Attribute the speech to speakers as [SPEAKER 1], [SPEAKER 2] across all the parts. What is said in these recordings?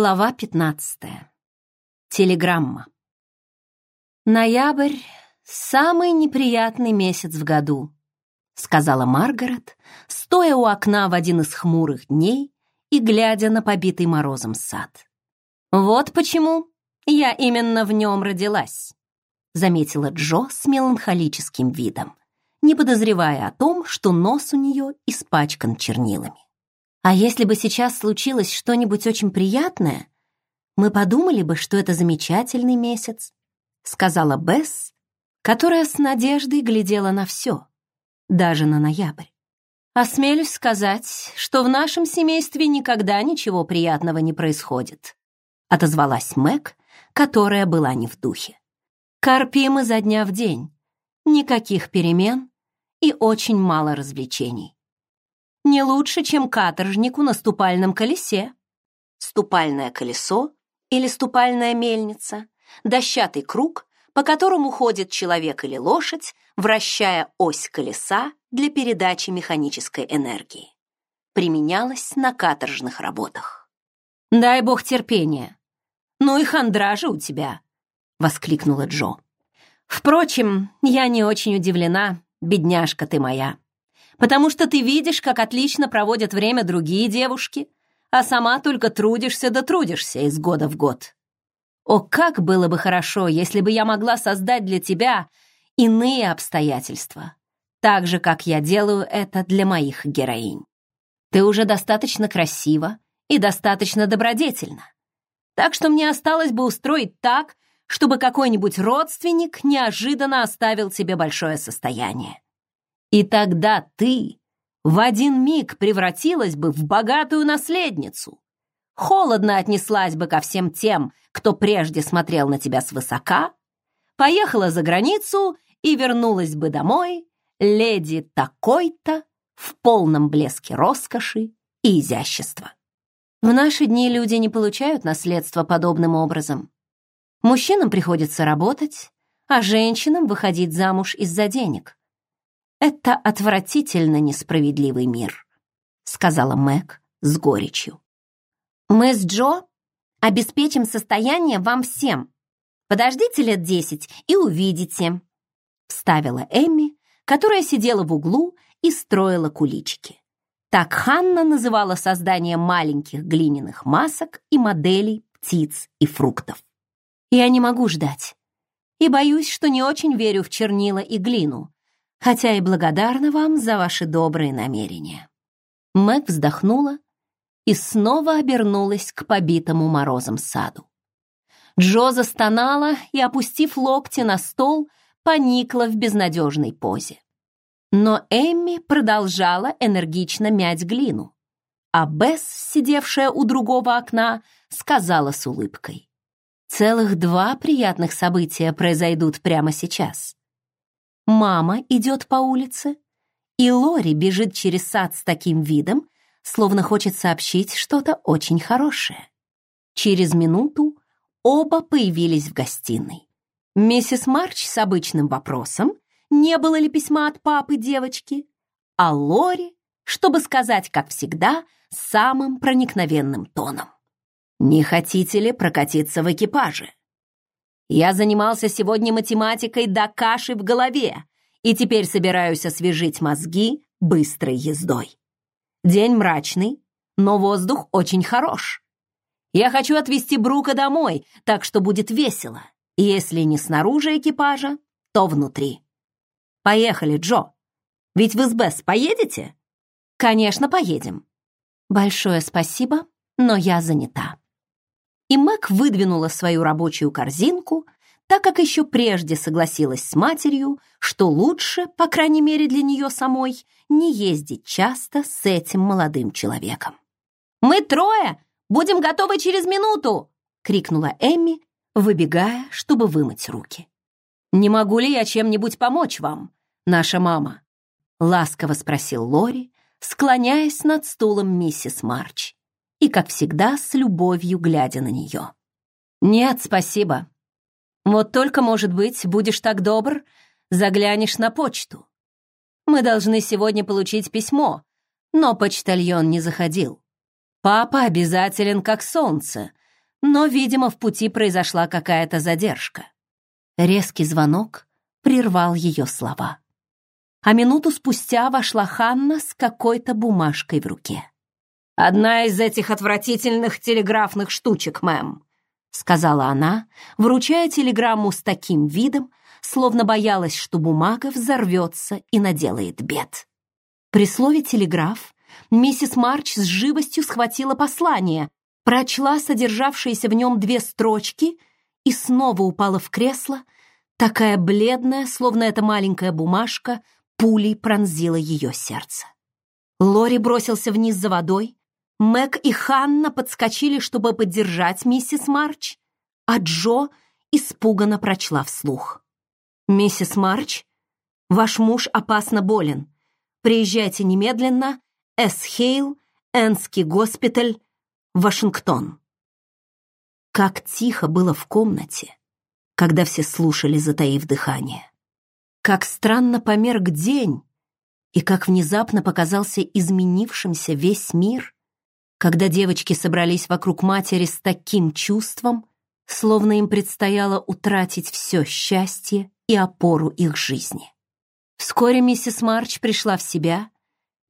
[SPEAKER 1] Глава 15. Телеграмма. Ноябрь — самый неприятный месяц в году, сказала Маргарет, стоя у окна в один из хмурых дней и глядя на побитый морозом сад. Вот почему я именно в нем родилась, заметила Джо с меланхолическим видом, не подозревая о том, что нос у нее испачкан чернилами. А если бы сейчас случилось что-нибудь очень приятное, мы подумали бы, что это замечательный месяц, сказала Бесс, которая с надеждой глядела на все, даже на ноябрь. Осмелюсь сказать, что в нашем семействе никогда ничего приятного не происходит, отозвалась Мэг, которая была не в духе. Корпим изо дня в день, никаких перемен и очень мало развлечений не лучше, чем каторжнику на ступальном колесе. Ступальное колесо или ступальная мельница — дощатый круг, по которому ходит человек или лошадь, вращая ось колеса для передачи механической энергии. Применялось на каторжных работах. «Дай бог терпения! Ну и хандра же у тебя!» — воскликнула Джо. «Впрочем, я не очень удивлена, бедняжка ты моя потому что ты видишь, как отлично проводят время другие девушки, а сама только трудишься да трудишься из года в год. О, как было бы хорошо, если бы я могла создать для тебя иные обстоятельства, так же, как я делаю это для моих героинь. Ты уже достаточно красива и достаточно добродетельна, так что мне осталось бы устроить так, чтобы какой-нибудь родственник неожиданно оставил тебе большое состояние. И тогда ты в один миг превратилась бы в богатую наследницу. Холодно отнеслась бы ко всем тем, кто прежде смотрел на тебя свысока, поехала за границу и вернулась бы домой леди такой-то в полном блеске роскоши и изящества. В наши дни люди не получают наследство подобным образом. Мужчинам приходится работать, а женщинам выходить замуж из-за денег. «Это отвратительно несправедливый мир», — сказала Мэг с горечью. «Мы с Джо обеспечим состояние вам всем. Подождите лет десять и увидите», — вставила Эмми, которая сидела в углу и строила куличики. Так Ханна называла создание маленьких глиняных масок и моделей птиц и фруктов. «Я не могу ждать и боюсь, что не очень верю в чернила и глину, хотя и благодарна вам за ваши добрые намерения». Мэг вздохнула и снова обернулась к побитому морозом саду. Джо застонала и, опустив локти на стол, поникла в безнадежной позе. Но Эмми продолжала энергично мять глину, а Бесс, сидевшая у другого окна, сказала с улыбкой. «Целых два приятных события произойдут прямо сейчас мама идет по улице, и Лори бежит через сад с таким видом, словно хочет сообщить что-то очень хорошее. Через минуту оба появились в гостиной. Миссис Марч с обычным вопросом, не было ли письма от папы девочки, а Лори, чтобы сказать, как всегда, самым проникновенным тоном. «Не хотите ли прокатиться в экипаже?» Я занимался сегодня математикой до каши в голове и теперь собираюсь освежить мозги быстрой ездой. День мрачный, но воздух очень хорош. Я хочу отвезти Брука домой, так что будет весело. Если не снаружи экипажа, то внутри. Поехали, Джо. Ведь вы с Бесс поедете? Конечно, поедем. Большое спасибо, но я занята и Мэг выдвинула свою рабочую корзинку, так как еще прежде согласилась с матерью, что лучше, по крайней мере для нее самой, не ездить часто с этим молодым человеком. «Мы трое! Будем готовы через минуту!» — крикнула Эмми, выбегая, чтобы вымыть руки. «Не могу ли я чем-нибудь помочь вам, наша мама?» — ласково спросил Лори, склоняясь над стулом миссис Марч и, как всегда, с любовью глядя на нее. «Нет, спасибо. Вот только, может быть, будешь так добр, заглянешь на почту. Мы должны сегодня получить письмо, но почтальон не заходил. Папа обязателен как солнце, но, видимо, в пути произошла какая-то задержка. Резкий звонок прервал ее слова. А минуту спустя вошла Ханна с какой-то бумажкой в руке. «Одна из этих отвратительных телеграфных штучек, мэм», — сказала она, вручая телеграмму с таким видом, словно боялась, что бумага взорвется и наделает бед. При слове «телеграф» миссис Марч с живостью схватила послание, прочла содержавшиеся в нем две строчки и снова упала в кресло, такая бледная, словно эта маленькая бумажка пулей пронзила ее сердце. Лори бросился вниз за водой, Мэг и Ханна подскочили, чтобы поддержать миссис Марч, а Джо испуганно прочла вслух. «Миссис Марч, ваш муж опасно болен. Приезжайте немедленно. Эс-Хейл, Энский госпиталь, Вашингтон». Как тихо было в комнате, когда все слушали, затаив дыхание. Как странно померк день, и как внезапно показался изменившимся весь мир — когда девочки собрались вокруг матери с таким чувством, словно им предстояло утратить все счастье и опору их жизни. Вскоре миссис Марч пришла в себя,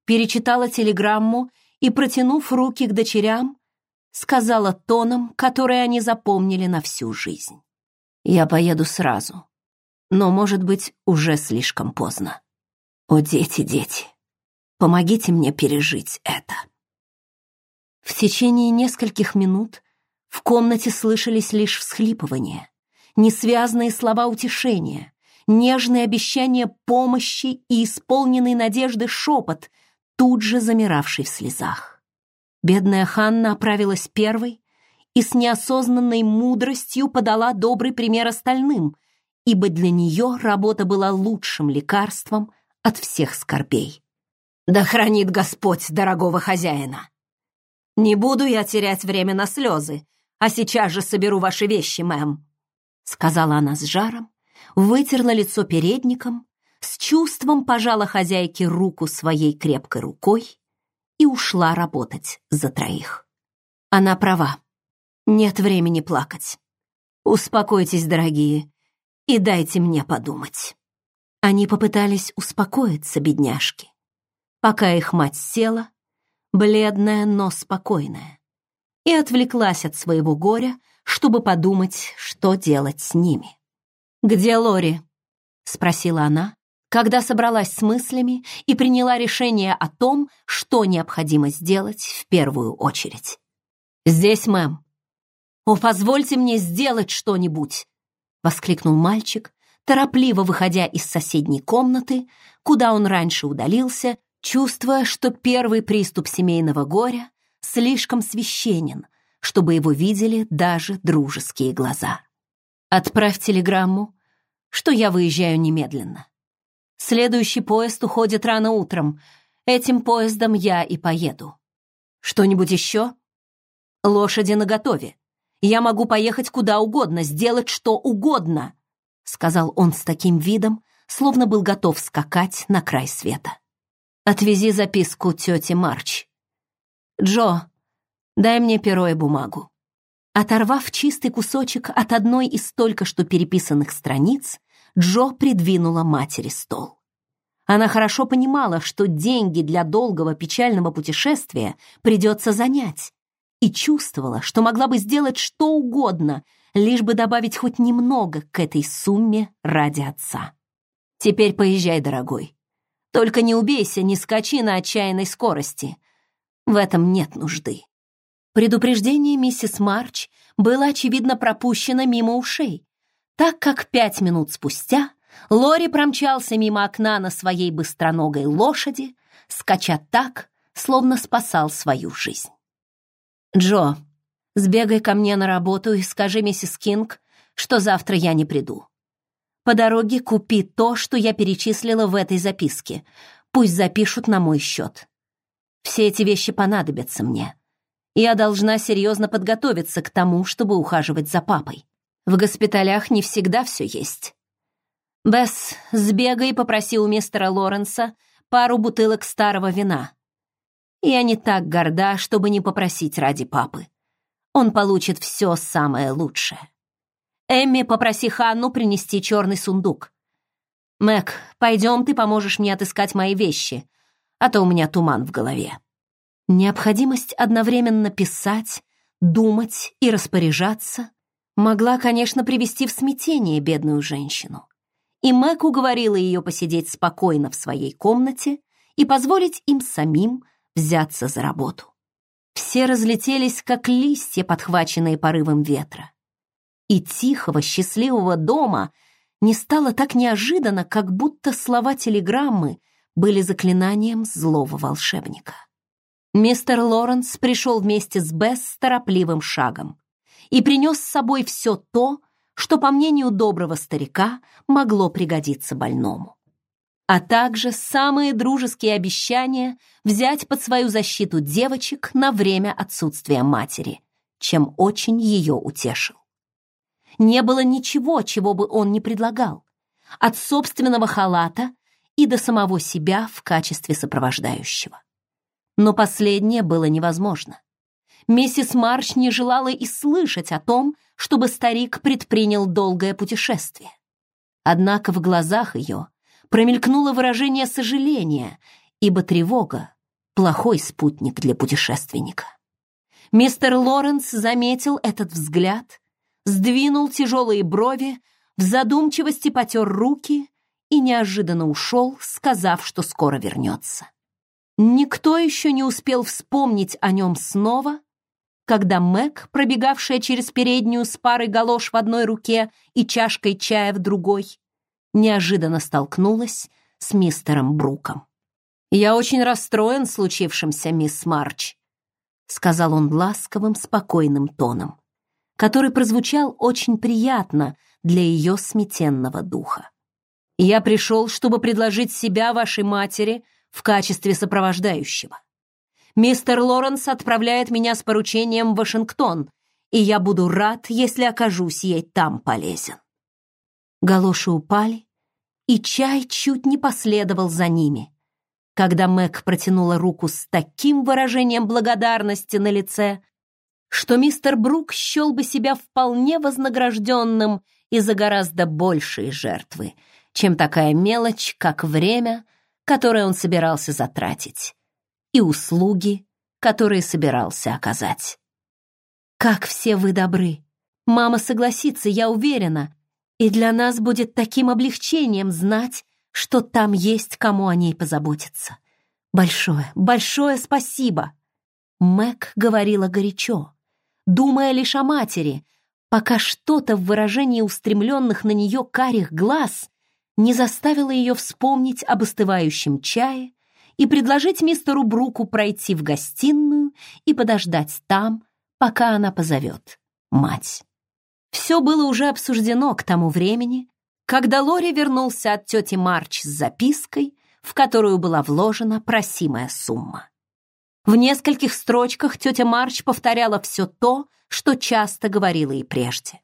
[SPEAKER 1] перечитала телеграмму и, протянув руки к дочерям, сказала тоном, который они запомнили на всю жизнь. «Я поеду сразу, но, может быть, уже слишком поздно. О, дети, дети, помогите мне пережить это». В течение нескольких минут в комнате слышались лишь всхлипывания, несвязные слова утешения, нежные обещания помощи и исполненный надежды шепот, тут же замиравший в слезах. Бедная Ханна оправилась первой и с неосознанной мудростью подала добрый пример остальным, ибо для нее работа была лучшим лекарством от всех скорбей. «Да хранит Господь дорогого хозяина!» «Не буду я терять время на слезы, а сейчас же соберу ваши вещи, мэм», сказала она с жаром, вытерла лицо передником, с чувством пожала хозяйке руку своей крепкой рукой и ушла работать за троих. Она права. Нет времени плакать. Успокойтесь, дорогие, и дайте мне подумать. Они попытались успокоиться, бедняжки, пока их мать села бледная, но спокойная, и отвлеклась от своего горя, чтобы подумать, что делать с ними. «Где Лори?» — спросила она, когда собралась с мыслями и приняла решение о том, что необходимо сделать в первую очередь. «Здесь, мэм». «О, позвольте мне сделать что-нибудь!» — воскликнул мальчик, торопливо выходя из соседней комнаты, куда он раньше удалился, чувствуя, что первый приступ семейного горя слишком священен, чтобы его видели даже дружеские глаза. «Отправь телеграмму, что я выезжаю немедленно. Следующий поезд уходит рано утром. Этим поездом я и поеду. Что-нибудь еще? Лошади наготове. Я могу поехать куда угодно, сделать что угодно», сказал он с таким видом, словно был готов скакать на край света. Отвези записку тете Марч. Джо, дай мне перо и бумагу. Оторвав чистый кусочек от одной из только что переписанных страниц, Джо придвинула матери стол. Она хорошо понимала, что деньги для долгого печального путешествия придется занять, и чувствовала, что могла бы сделать что угодно, лишь бы добавить хоть немного к этой сумме ради отца. «Теперь поезжай, дорогой. Только не убейся, не скачи на отчаянной скорости. В этом нет нужды. Предупреждение миссис Марч было, очевидно, пропущено мимо ушей, так как пять минут спустя Лори промчался мимо окна на своей быстроногой лошади, скача так, словно спасал свою жизнь. «Джо, сбегай ко мне на работу и скажи миссис Кинг, что завтра я не приду. По дороге купи то, что я перечислила в этой записке. Пусть запишут на мой счет. Все эти вещи понадобятся мне. Я должна серьезно подготовиться к тому, чтобы ухаживать за папой. В госпиталях не всегда все есть. Бесс, сбегай и попроси у мистера Лоренса пару бутылок старого вина. Я не так горда, чтобы не попросить ради папы. Он получит все самое лучшее. Эмми, попроси Ханну принести черный сундук. Мэг, пойдем, ты поможешь мне отыскать мои вещи, а то у меня туман в голове. Необходимость одновременно писать, думать и распоряжаться могла, конечно, привести в смятение бедную женщину. И Мэг уговорила ее посидеть спокойно в своей комнате и позволить им самим взяться за работу. Все разлетелись, как листья, подхваченные порывом ветра. И тихого, счастливого дома не стало так неожиданно, как будто слова телеграммы были заклинанием злого волшебника. Мистер Лоренс пришел вместе с Бесс с торопливым шагом и принес с собой все то, что, по мнению доброго старика, могло пригодиться больному а также самые дружеские обещания взять под свою защиту девочек на время отсутствия матери, чем очень ее утешил. Не было ничего, чего бы он не предлагал, от собственного халата и до самого себя в качестве сопровождающего. Но последнее было невозможно. Миссис Марч не желала и слышать о том, чтобы старик предпринял долгое путешествие. Однако в глазах ее промелькнуло выражение сожаления, ибо тревога — плохой спутник для путешественника. Мистер Лоренс заметил этот взгляд, сдвинул тяжелые брови, в задумчивости потер руки и неожиданно ушел, сказав, что скоро вернется. Никто еще не успел вспомнить о нем снова, когда Мэг, пробегавшая через переднюю с парой галош в одной руке и чашкой чая в другой, неожиданно столкнулась с мистером Бруком. «Я очень расстроен случившимся, мисс Марч», сказал он ласковым, спокойным тоном, который прозвучал очень приятно для ее сметенного духа. «Я пришел, чтобы предложить себя вашей матери в качестве сопровождающего. Мистер Лоренс отправляет меня с поручением в Вашингтон, и я буду рад, если окажусь ей там полезен». Галоши упали, и чай чуть не последовал за ними. Когда Мэг протянула руку с таким выражением благодарности на лице, что мистер Брук счел бы себя вполне вознагражденным и за гораздо большие жертвы, чем такая мелочь, как время, которое он собирался затратить, и услуги, которые собирался оказать. «Как все вы добры! Мама согласится, я уверена, и для нас будет таким облегчением знать, что там есть кому о ней позаботиться. Большое, большое спасибо!» Мэг говорила горячо, думая лишь о матери, пока что-то в выражении устремленных на нее карих глаз не заставило ее вспомнить об остывающем чае и предложить мистеру Бруку пройти в гостиную и подождать там, пока она позовет мать. Все было уже обсуждено к тому времени, когда Лори вернулся от тети Марч с запиской, в которую была вложена просимая сумма. В нескольких строчках тетя Марч повторяла все то, что часто говорила и прежде.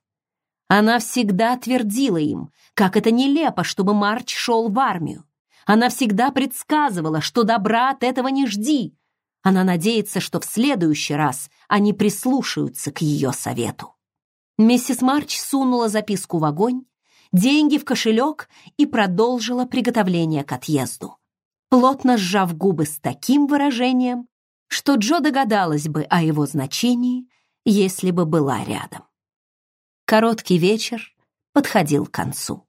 [SPEAKER 1] Она всегда твердила им, как это нелепо, чтобы Марч шел в армию. Она всегда предсказывала, что добра от этого не жди. Она надеется, что в следующий раз они прислушаются к ее совету. Миссис Марч сунула записку в огонь, деньги в кошелек и продолжила приготовление к отъезду, плотно сжав губы с таким выражением, что Джо догадалась бы о его значении, если бы была рядом. Короткий вечер подходил к концу.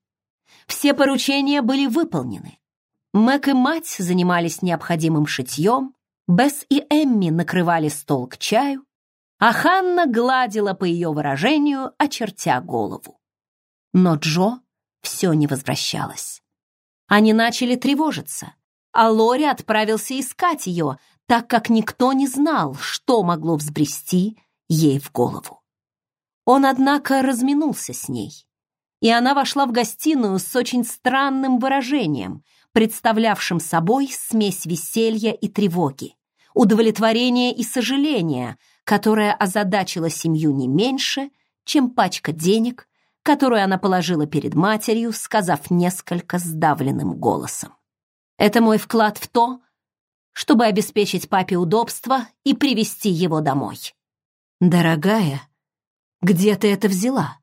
[SPEAKER 1] Все поручения были выполнены. Мэг и мать занимались необходимым шитьем, Бесс и Эмми накрывали стол к чаю, а Ханна гладила по ее выражению, очертя голову. Но Джо все не возвращалась. Они начали тревожиться, а Лори отправился искать ее, так как никто не знал, что могло взбрести ей в голову. Он, однако, разминулся с ней, и она вошла в гостиную с очень странным выражением, представлявшим собой смесь веселья и тревоги, удовлетворения и сожаления, которая озадачила семью не меньше, чем пачка денег, которую она положила перед матерью, сказав несколько сдавленным голосом. «Это мой вклад в то, чтобы обеспечить папе удобство и привести его домой». «Дорогая, где ты это взяла?»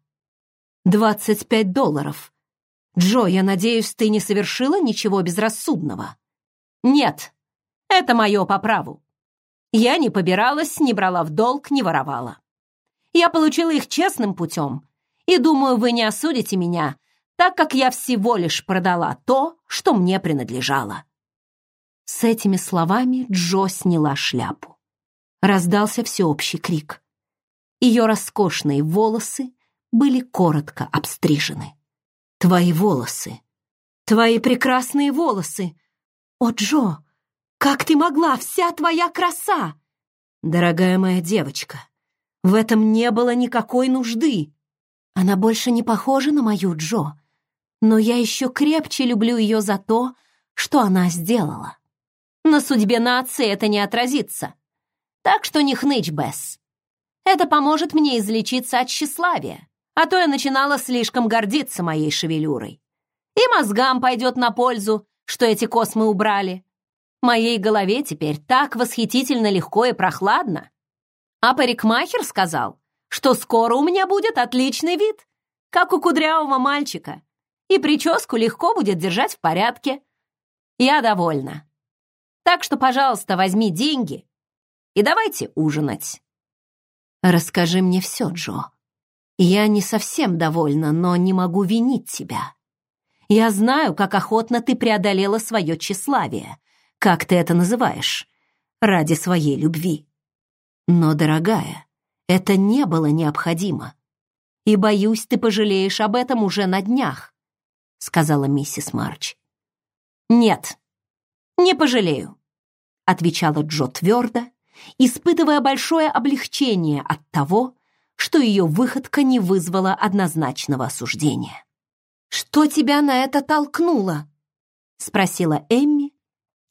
[SPEAKER 1] «Двадцать пять долларов. Джо, я надеюсь, ты не совершила ничего безрассудного?» «Нет, это мое по праву. Я не побиралась, не брала в долг, не воровала. Я получила их честным путем, и думаю, вы не осудите меня, так как я всего лишь продала то, что мне принадлежало». С этими словами Джо сняла шляпу. Раздался всеобщий крик. Ее роскошные волосы были коротко обстрижены. «Твои волосы! Твои прекрасные волосы! О, Джо, как ты могла, вся твоя краса!» «Дорогая моя девочка, в этом не было никакой нужды. Она больше не похожа на мою Джо, но я еще крепче люблю ее за то, что она сделала. На судьбе нации это не отразится. Так что не хнычь, Бесс. Это поможет мне излечиться от тщеславия, а то я начинала слишком гордиться моей шевелюрой. И мозгам пойдет на пользу, что эти космы убрали. Моей голове теперь так восхитительно легко и прохладно. А парикмахер сказал, что скоро у меня будет отличный вид, как у кудрявого мальчика, и прическу легко будет держать в порядке. Я довольна. Так что, пожалуйста, возьми деньги и давайте ужинать. Расскажи мне все, Джо. Я не совсем довольна, но не могу винить тебя. Я знаю, как охотно ты преодолела свое тщеславие, как ты это называешь, ради своей любви. Но, дорогая, это не было необходимо. И, боюсь, ты пожалеешь об этом уже на днях, сказала миссис Марч. Нет, не пожалею, отвечала Джо твердо, испытывая большое облегчение от того, что ее выходка не вызвала однозначного осуждения. «Что тебя на это толкнуло?» — спросила Эмми,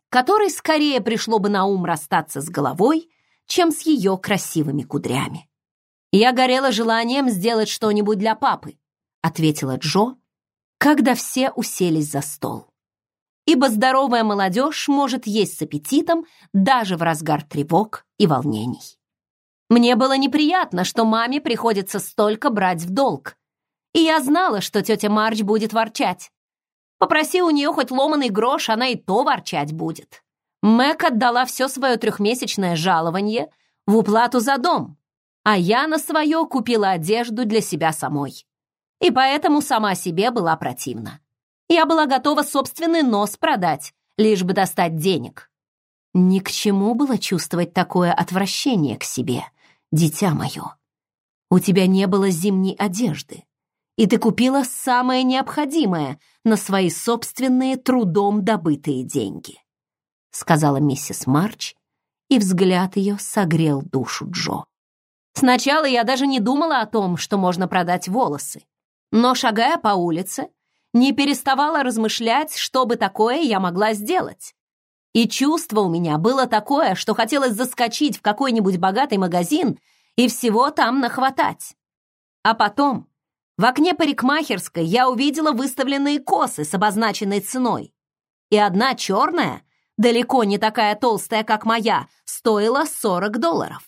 [SPEAKER 1] которой скорее пришло бы на ум расстаться с головой, чем с ее красивыми кудрями. «Я горела желанием сделать что-нибудь для папы», — ответила Джо, когда все уселись за стол. Ибо здоровая молодежь может есть с аппетитом даже в разгар тревог и волнений. Мне было неприятно, что маме приходится столько брать в долг. И я знала, что тетя Марч будет ворчать. Попроси у нее хоть ломаный грош, она и то ворчать будет. Мэг отдала все свое трехмесячное жалование в уплату за дом, а я на свое купила одежду для себя самой. И поэтому сама себе была противна. Я была готова собственный нос продать, лишь бы достать денег. Ни к чему было чувствовать такое отвращение к себе, дитя мое. У тебя не было зимней одежды и ты купила самое необходимое на свои собственные трудом добытые деньги», сказала миссис Марч, и взгляд ее согрел душу Джо. «Сначала я даже не думала о том, что можно продать волосы, но, шагая по улице, не переставала размышлять, что бы такое я могла сделать. И чувство у меня было такое, что хотелось заскочить в какой-нибудь богатый магазин и всего там нахватать. А потом в окне парикмахерской я увидела выставленные косы с обозначенной ценой. И одна черная, далеко не такая толстая, как моя, стоила 40 долларов.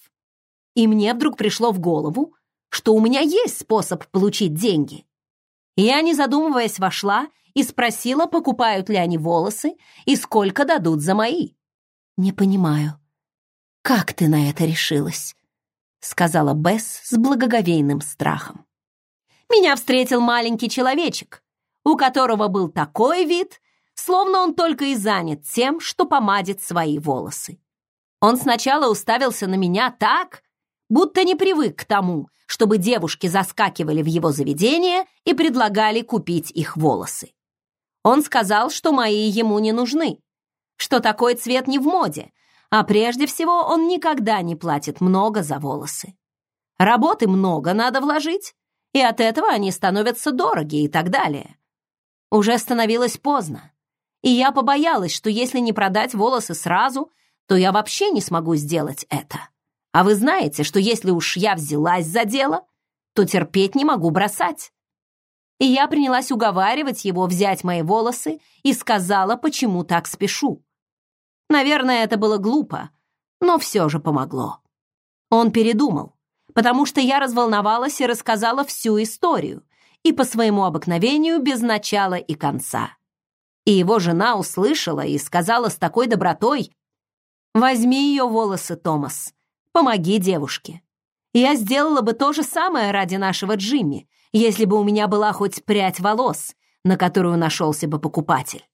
[SPEAKER 1] И мне вдруг пришло в голову, что у меня есть способ получить деньги. Я, не задумываясь, вошла и спросила, покупают ли они волосы и сколько дадут за мои. «Не понимаю, как ты на это решилась?» сказала Бесс с благоговейным страхом меня встретил маленький человечек, у которого был такой вид, словно он только и занят тем, что помадит свои волосы. Он сначала уставился на меня так, будто не привык к тому, чтобы девушки заскакивали в его заведение и предлагали купить их волосы. Он сказал, что мои ему не нужны, что такой цвет не в моде, а прежде всего он никогда не платит много за волосы. Работы много надо вложить, и от этого они становятся дороги и так далее. Уже становилось поздно, и я побоялась, что если не продать волосы сразу, то я вообще не смогу сделать это. А вы знаете, что если уж я взялась за дело, то терпеть не могу бросать. И я принялась уговаривать его взять мои волосы и сказала, почему так спешу. Наверное, это было глупо, но все же помогло. Он передумал, потому что я разволновалась и рассказала всю историю, и по своему обыкновению без начала и конца. И его жена услышала и сказала с такой добротой, «Возьми ее волосы, Томас, помоги девушке. Я сделала бы то же самое ради нашего Джимми, если бы у меня была хоть прядь волос, на которую нашелся бы покупатель».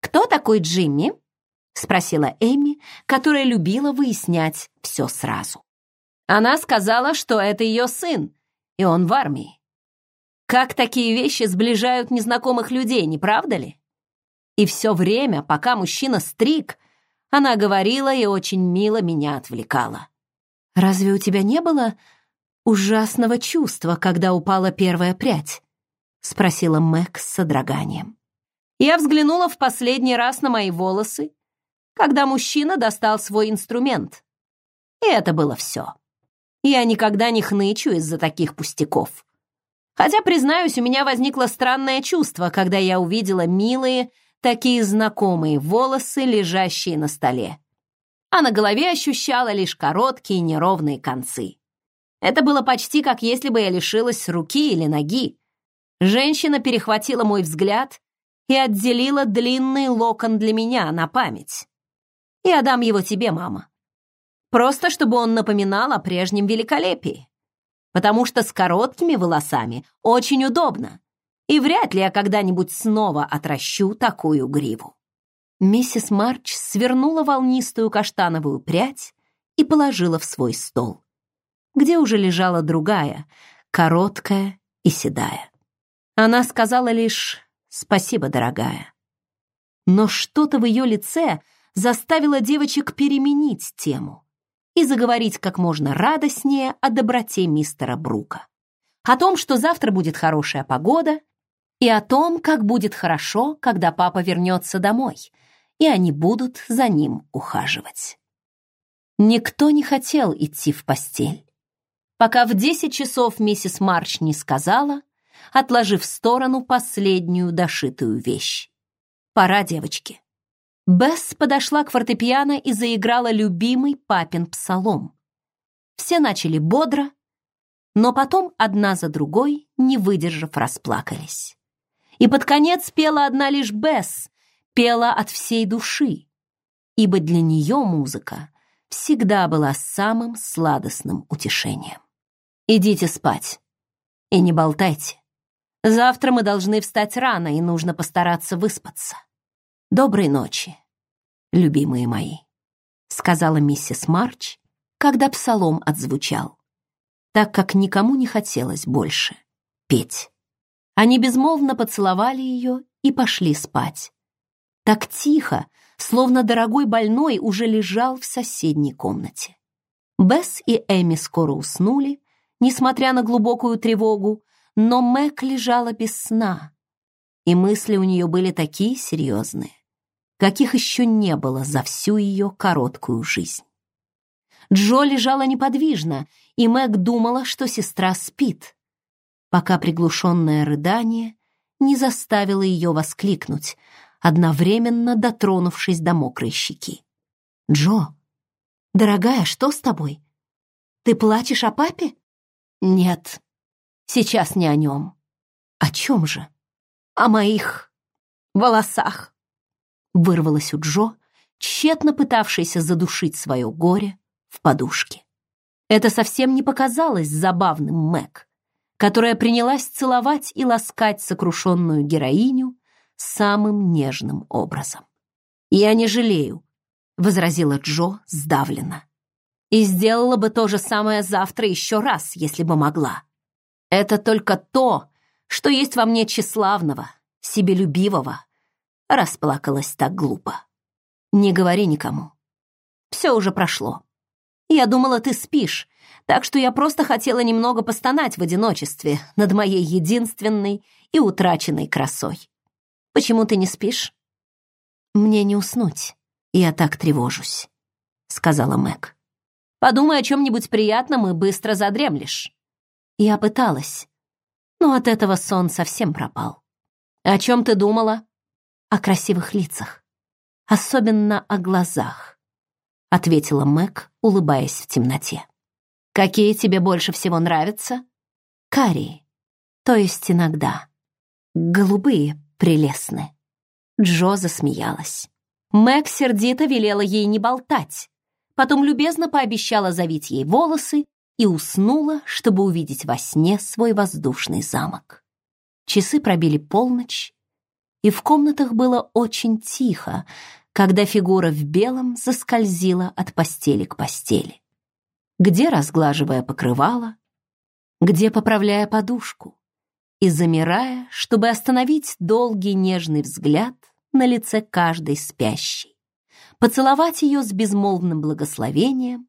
[SPEAKER 1] «Кто такой Джимми?» — спросила Эми, которая любила выяснять все сразу. Она сказала, что это ее сын, и он в армии. Как такие вещи сближают незнакомых людей, не правда ли? И все время, пока мужчина стриг, она говорила и очень мило меня отвлекала. «Разве у тебя не было ужасного чувства, когда упала первая прядь?» — спросила Мэг с содроганием. Я взглянула в последний раз на мои волосы, когда мужчина достал свой инструмент. И это было все. Я никогда не хнычу из-за таких пустяков. Хотя, признаюсь, у меня возникло странное чувство, когда я увидела милые, такие знакомые волосы, лежащие на столе. А на голове ощущала лишь короткие неровные концы. Это было почти как если бы я лишилась руки или ноги. Женщина перехватила мой взгляд и отделила длинный локон для меня на память. Я дам его тебе, мама. Просто чтобы он напоминал о прежнем великолепии. Потому что с короткими волосами очень удобно. И вряд ли я когда-нибудь снова отращу такую гриву. Миссис Марч свернула волнистую каштановую прядь и положила в свой стол, где уже лежала другая, короткая и седая. Она сказала лишь «Спасибо, дорогая». Но что-то в ее лице заставило девочек переменить тему и заговорить как можно радостнее о доброте мистера Брука. О том, что завтра будет хорошая погода, и о том, как будет хорошо, когда папа вернется домой, и они будут за ним ухаживать. Никто не хотел идти в постель, пока в десять часов миссис Марч не сказала, отложив в сторону последнюю дошитую вещь. «Пора, девочки. Бесс подошла к фортепиано и заиграла любимый папин псалом. Все начали бодро, но потом одна за другой, не выдержав, расплакались. И под конец пела одна лишь Бесс, пела от всей души, ибо для нее музыка всегда была самым сладостным утешением. «Идите спать и не болтайте. Завтра мы должны встать рано, и нужно постараться выспаться». «Доброй ночи, любимые мои», — сказала миссис Марч, когда псалом отзвучал, так как никому не хотелось больше петь. Они безмолвно поцеловали ее и пошли спать. Так тихо, словно дорогой больной уже лежал в соседней комнате. Бесс и Эми скоро уснули, несмотря на глубокую тревогу, но Мэг лежала без сна, и мысли у нее были такие серьезные каких еще не было за всю ее короткую жизнь. Джо лежала неподвижно, и Мэг думала, что сестра спит, пока приглушенное рыдание не заставило ее воскликнуть, одновременно дотронувшись до мокрой щеки. «Джо, дорогая, что с тобой? Ты плачешь о папе?» «Нет, сейчас не о нем». «О чем же?» «О моих волосах» вырвалось у Джо, тщетно пытавшейся задушить свое горе в подушке. Это совсем не показалось забавным Мэг, которая принялась целовать и ласкать сокрушенную героиню самым нежным образом. «Я не жалею», — возразила Джо сдавленно. «И сделала бы то же самое завтра еще раз, если бы могла. Это только то, что есть во мне тщеславного, себелюбивого, Расплакалась так глупо. Не говори никому. Все уже прошло. Я думала, ты спишь, так что я просто хотела немного постонать в одиночестве над моей единственной и утраченной красой. Почему ты не спишь? Мне не уснуть. Я так тревожусь, сказала Мэг. Подумай о чем-нибудь приятном и быстро задремлешь. Я пыталась, но от этого сон совсем пропал. О чем ты думала? о красивых лицах, особенно о глазах», — ответила Мэг, улыбаясь в темноте. Какие тебе больше всего нравятся? Карие, то есть иногда. Голубые прелестны. Джо засмеялась. Мэг сердито велела ей не болтать, потом любезно пообещала завить ей волосы и уснула, чтобы увидеть во сне свой воздушный замок. Часы пробили полночь, и в комнатах было очень тихо, когда фигура в белом заскользила от постели к постели. Где разглаживая покрывало, где поправляя подушку, и замирая, чтобы остановить долгий нежный взгляд на лице каждой спящей, поцеловать ее с безмолвным благословением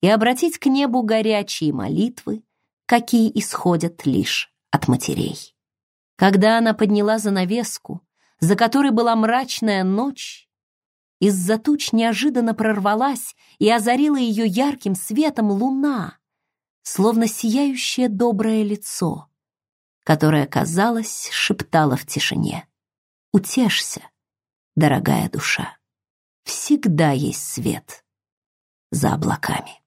[SPEAKER 1] и обратить к небу горячие молитвы, какие исходят лишь от матерей. Когда она подняла занавеску, за которой была мрачная ночь, из-за туч неожиданно прорвалась и озарила ее ярким светом луна, словно сияющее доброе лицо, которое, казалось, шептало в тишине. «Утешься, дорогая душа, всегда есть свет за облаками».